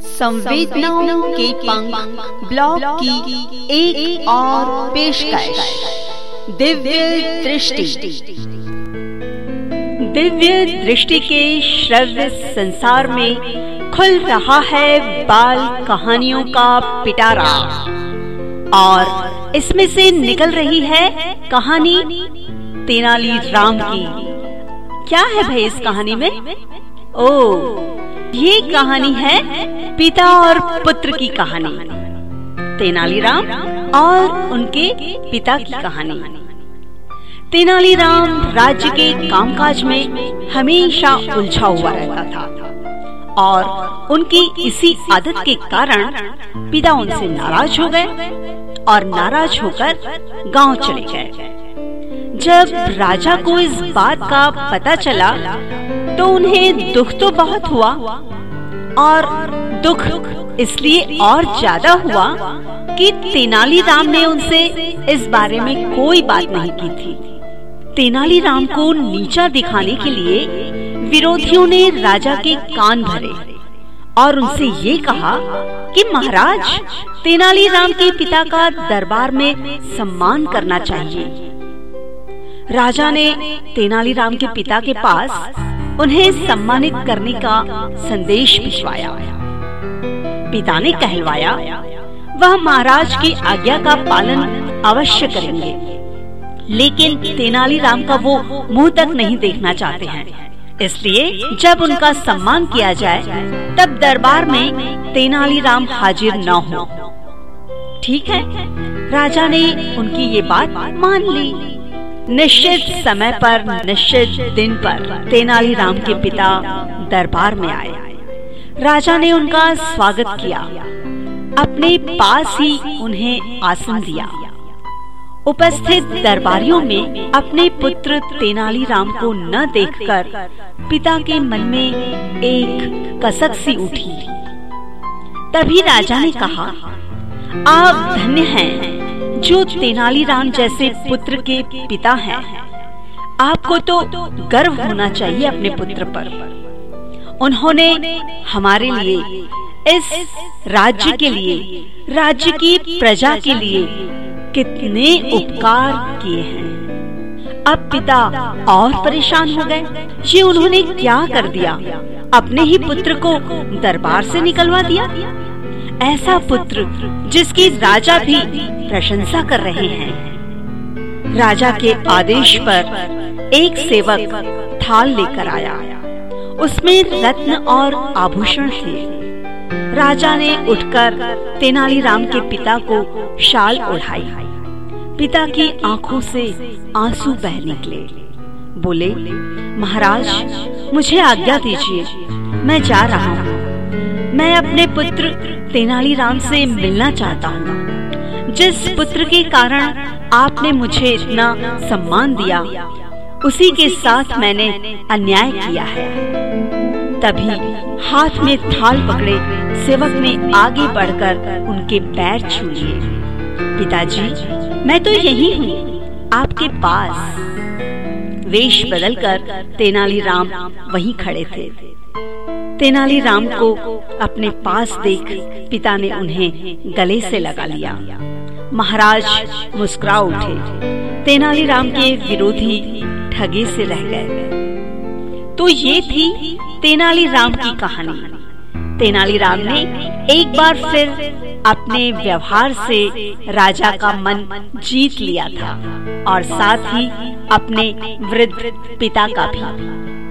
संवेदनाओं के पंख ब्लॉग की एक, और पेशकश। दिव्य दृष्टि। दिव्य दृष्टि के श्रव्य संसार में खुल रहा है बाल कहानियों का पिटारा। और इसमें से निकल रही है कहानी तेनाली राम की। क्या है भाई इस कहानी में? ओ ये कहानी है पिता और पुत्र की कहानी। तेनालीराम और उनके पिता की कहानी। तेनालीराम राज्य के कामकाज में हमेशा उलझा हुआ रहता था और उनकी इसी आदत के कारण पिता उनसे नाराज़ हो गए और नाराज़ होकर गाँव चले गए। जब राजा को इस बात का पता चला तो उन्हें दुख तो बहुत हुआ, और दुख इसलिए और ज़्यादा हुआ कि तेनालीराम ने उनसे इस बारे में कोई बात नहीं की थी। तेनालीराम को नीचा दिखाने के लिए विरोधियों ने राजा के कान भरे और उनसे ये कहा कि महाराज तेनालीराम के पिता का दरबार में सम्मान करना चाहिए। राजा ने तेनालीराम के पिता के पास उन्हें सम्मानित करने का संदेश भिजवाया। पिता ने कहलवाया, वह महाराज की आज्ञा का पालन अवश्य करेंगे, लेकिन तेनालीराम का वो मुँह तक नहीं देखना चाहते हैं। इसलिए जब उनका सम्मान किया जाए, तब दरबार में तेनालीराम हाजिर न हो। ठीक है, राजा ने उनकी ये बात मान ली। निश्चित समय पर, निश्चित दिन पर तेनालीराम के पिता दरबार में आए। राजा ने उनका स्वागत किया। अपने पास ही उन्हें आसन दिया। उपस्थित दरबारियों में अपने पुत्र तेनालीराम को न देखकर पिता के मन में एक कसक सी उठी। तभी राजा ने कहा, आप धन्य हैं। जो तेनालीराम जैसे पुत्र के पिता हैं, आपको तो गर्व होना चाहिए अपने पुत्र पर। उन्होंने हमारे लिए इस राज्य के लिए राज्य की प्रजा के लिए कितने उपकार किए हैं। अब पिता और परेशान हो गए। ये उन्होंने क्या कर दिया? अपने ही पुत्र को दरबार से निकलवा दिया? ऐसा पुत्र, जिसकी राजा भी प्रशंसा कर रहे हैं। राजा के आदेश पर एक सेवक थाल लेकर आया। उसमें रत्न और आभूषण थे। राजा ने उठकर तेनालीराम के पिता को शाल ओढ़ाई। पिता की आँखों से आँसू बह निकले। बोले, महाराज, मुझे आज्ञा दीजिए, मैं जा रहा हूँ। मैं अपने पुत्र तेनालीराम से मिलना चाहता हूँ। जिस पुत्र के कारण आपने मुझे इतना सम्मान दिया, उसी के साथ मैंने अन्याय किया है। तभी हाथ में थाल पकड़े सेवक ने आगे बढ़कर उनके पैर छू लिए। पिताजी, मैं तो यही हूँ, आपके पास। वेश बदलकर तेनालीराम वहीं खड़े थे। तेनालीराम को अपने पास देख पिता ने उन्हें गले से लगा लिया। महाराज मुस्कुरा उठे। तेनालीराम के विरोधी ठगे से रह गए। तो ये थी तेनालीराम की कहानी। तेनालीराम ने एक बार फिर अपने व्यवहार से राजा का मन जीत लिया था और साथ ही अपने वृद्ध पिता का भी।